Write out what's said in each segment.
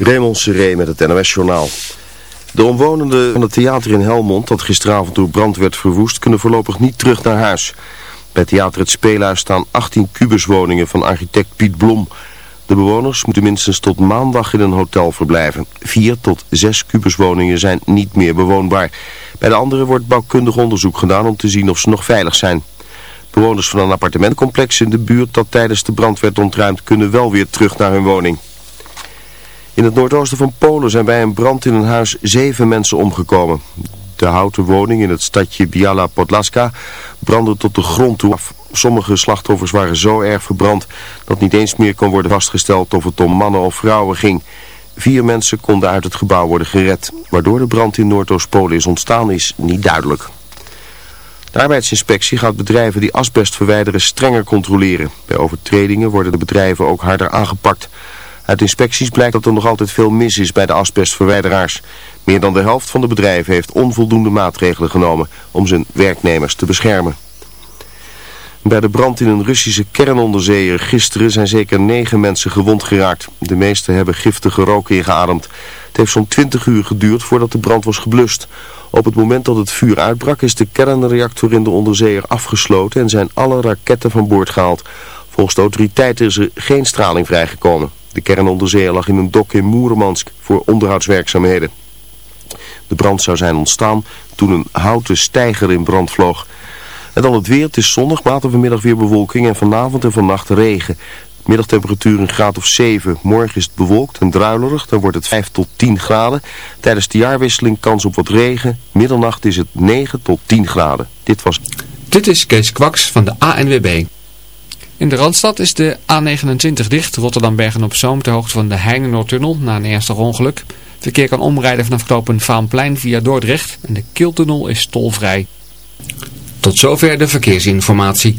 Raymond Seré met het NOS-journaal. De omwonenden van het theater in Helmond, dat gisteravond door brand werd verwoest, kunnen voorlopig niet terug naar huis. Bij theater Het Speelhuis staan 18 kubuswoningen van architect Piet Blom. De bewoners moeten minstens tot maandag in een hotel verblijven. Vier tot zes kubuswoningen zijn niet meer bewoonbaar. Bij de andere wordt bouwkundig onderzoek gedaan om te zien of ze nog veilig zijn. Bewoners van een appartementcomplex in de buurt dat tijdens de brand werd ontruimd kunnen wel weer terug naar hun woning. In het noordoosten van Polen zijn bij een brand in een huis zeven mensen omgekomen. De houten woning in het stadje Biala Podlaska brandde tot de grond toe af. Sommige slachtoffers waren zo erg verbrand dat niet eens meer kon worden vastgesteld of het om mannen of vrouwen ging. Vier mensen konden uit het gebouw worden gered. Waardoor de brand in Noordoost-Polen is ontstaan is niet duidelijk. De arbeidsinspectie gaat bedrijven die asbest verwijderen strenger controleren. Bij overtredingen worden de bedrijven ook harder aangepakt. Uit inspecties blijkt dat er nog altijd veel mis is bij de asbestverwijderaars. Meer dan de helft van de bedrijven heeft onvoldoende maatregelen genomen om zijn werknemers te beschermen. Bij de brand in een Russische kernonderzeeër gisteren zijn zeker negen mensen gewond geraakt. De meeste hebben giftige rook ingeademd. Het heeft zo'n 20 uur geduurd voordat de brand was geblust. Op het moment dat het vuur uitbrak is de kernreactor in de onderzeeër afgesloten en zijn alle raketten van boord gehaald. Volgens de autoriteiten is er geen straling vrijgekomen. De kernonderzeeër lag in een dok in Moeremansk voor onderhoudswerkzaamheden. De brand zou zijn ontstaan toen een houten steiger in brand vloog. En dan het weer, het is zonnig, later vanmiddag weer bewolking en vanavond en vannacht regen. Middagtemperatuur een graad of 7. Morgen is het bewolkt en druilerig, dan wordt het 5 tot 10 graden. Tijdens de jaarwisseling kans op wat regen. Middernacht is het 9 tot 10 graden. Dit was... Dit is Kees Kwaks van de ANWB. In de Randstad is de A29 dicht, Rotterdam-Bergen-op-Zoom ter hoogte van de Heinenoordtunnel na een ernstig ongeluk. Verkeer kan omrijden vanaf knooppunt Vaanplein via Dordrecht en de Kiltunnel is tolvrij. Tot zover de verkeersinformatie.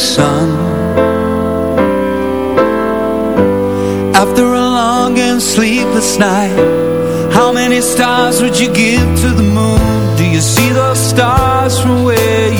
Sun After a long and sleepless night How many stars would you give to the moon? Do you see those stars from where you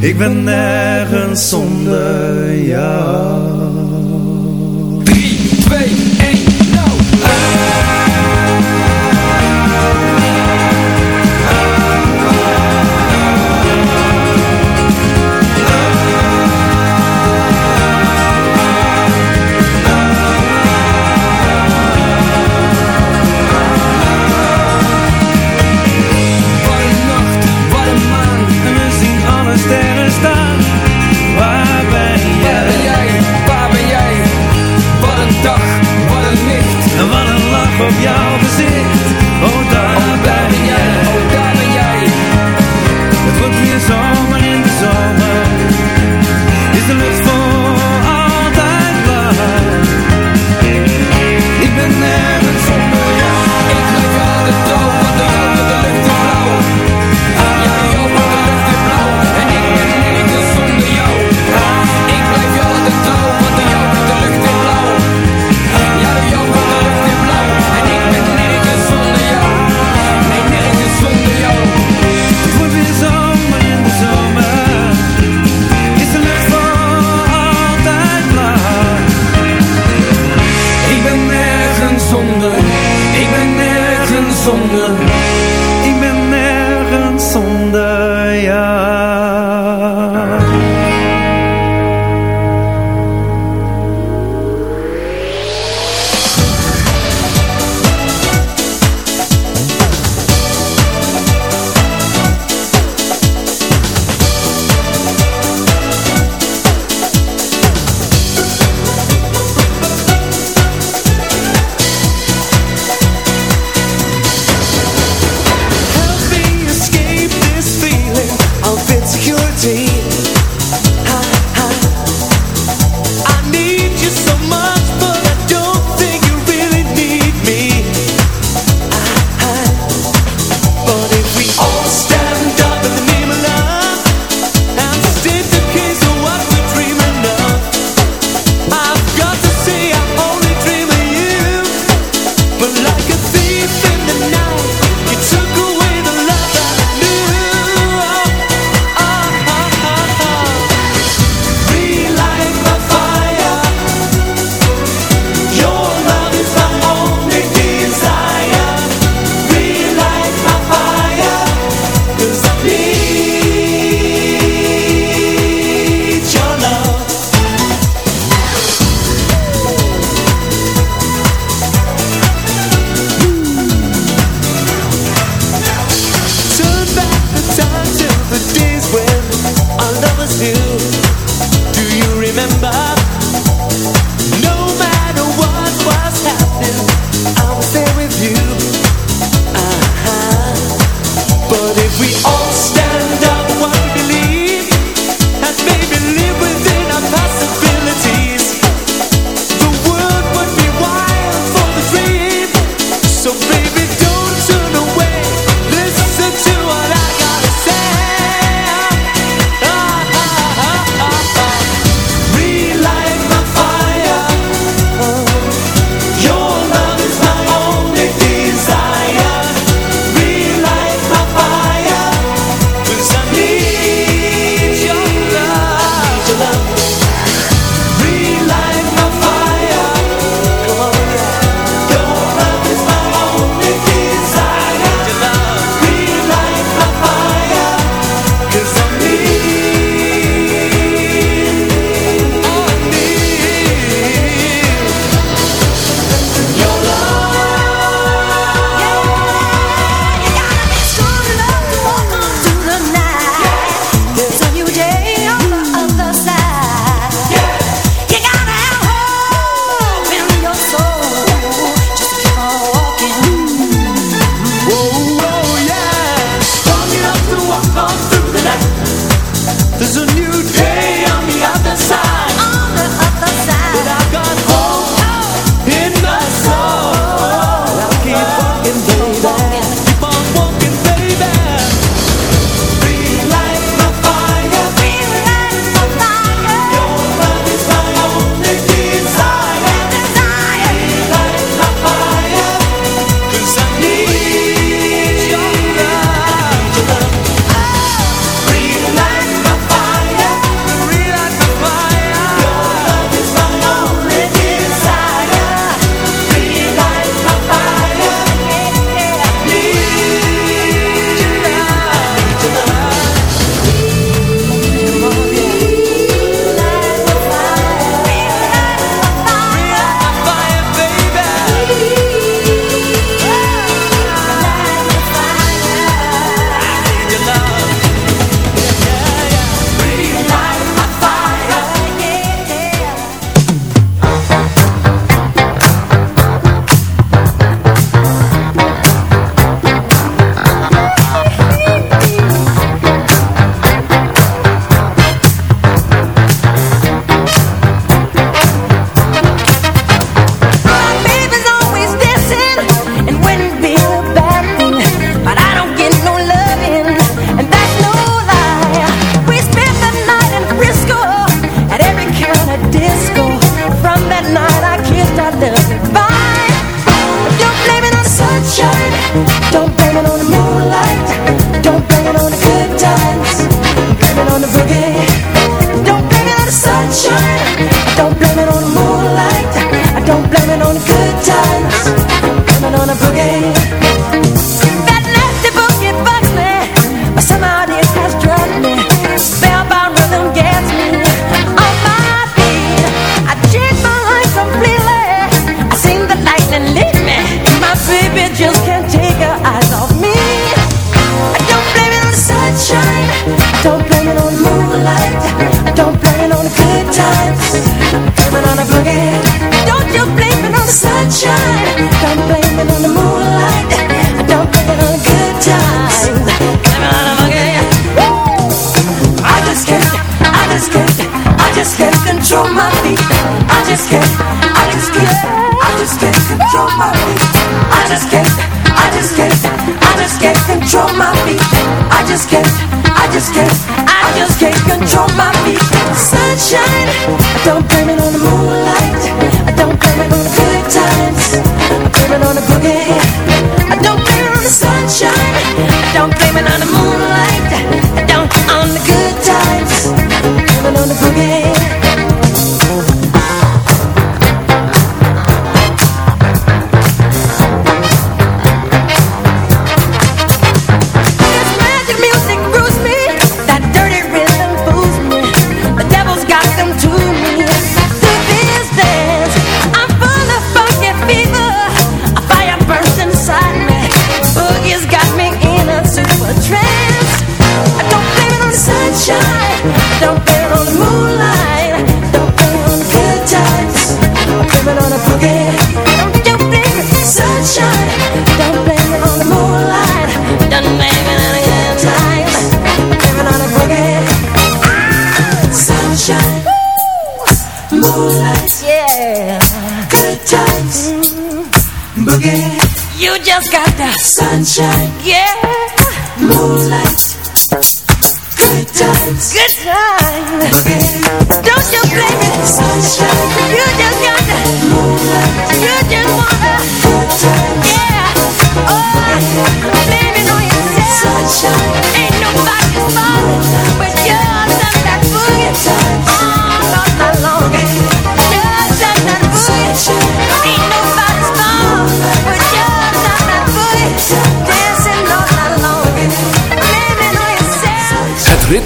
Ik ben nergens zonder jou. 3, 2, of your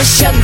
площадь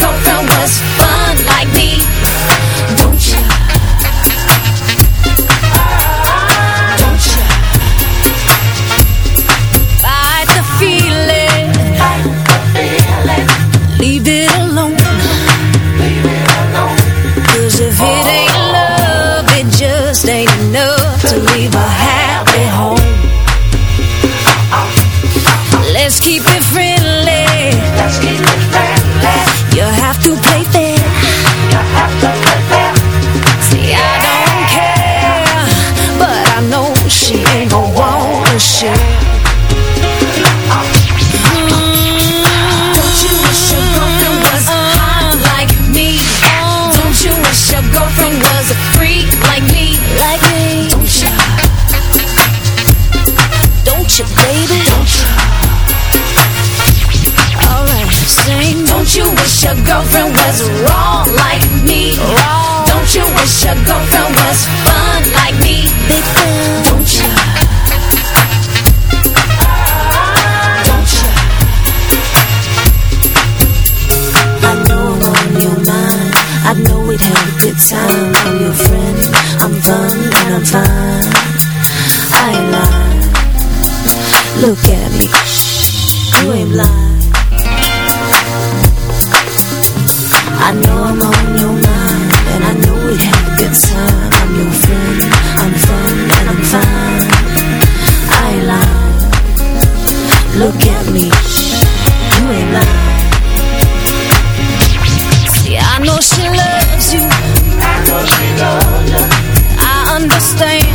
stay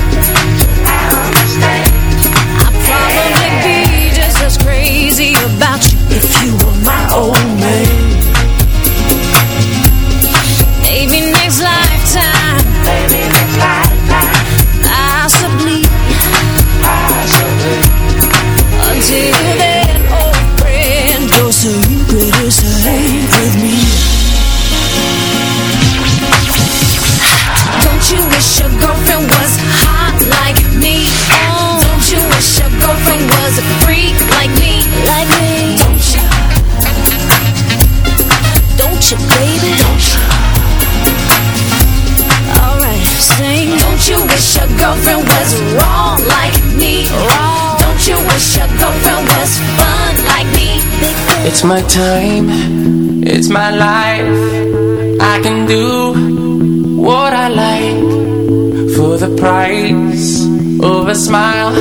It's my time, it's my life. I can do what I like. For the price of a smile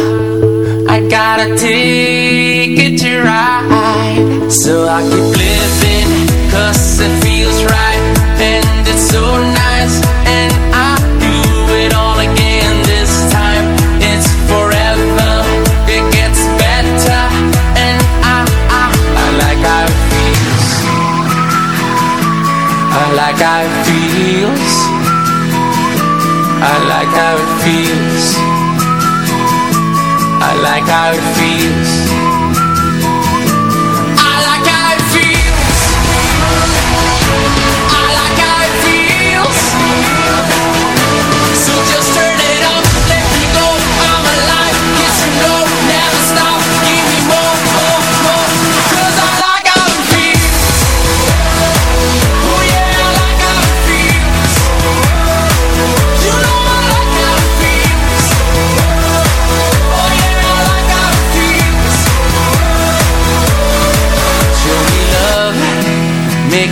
I got a ticket to ride. So I could kijk uit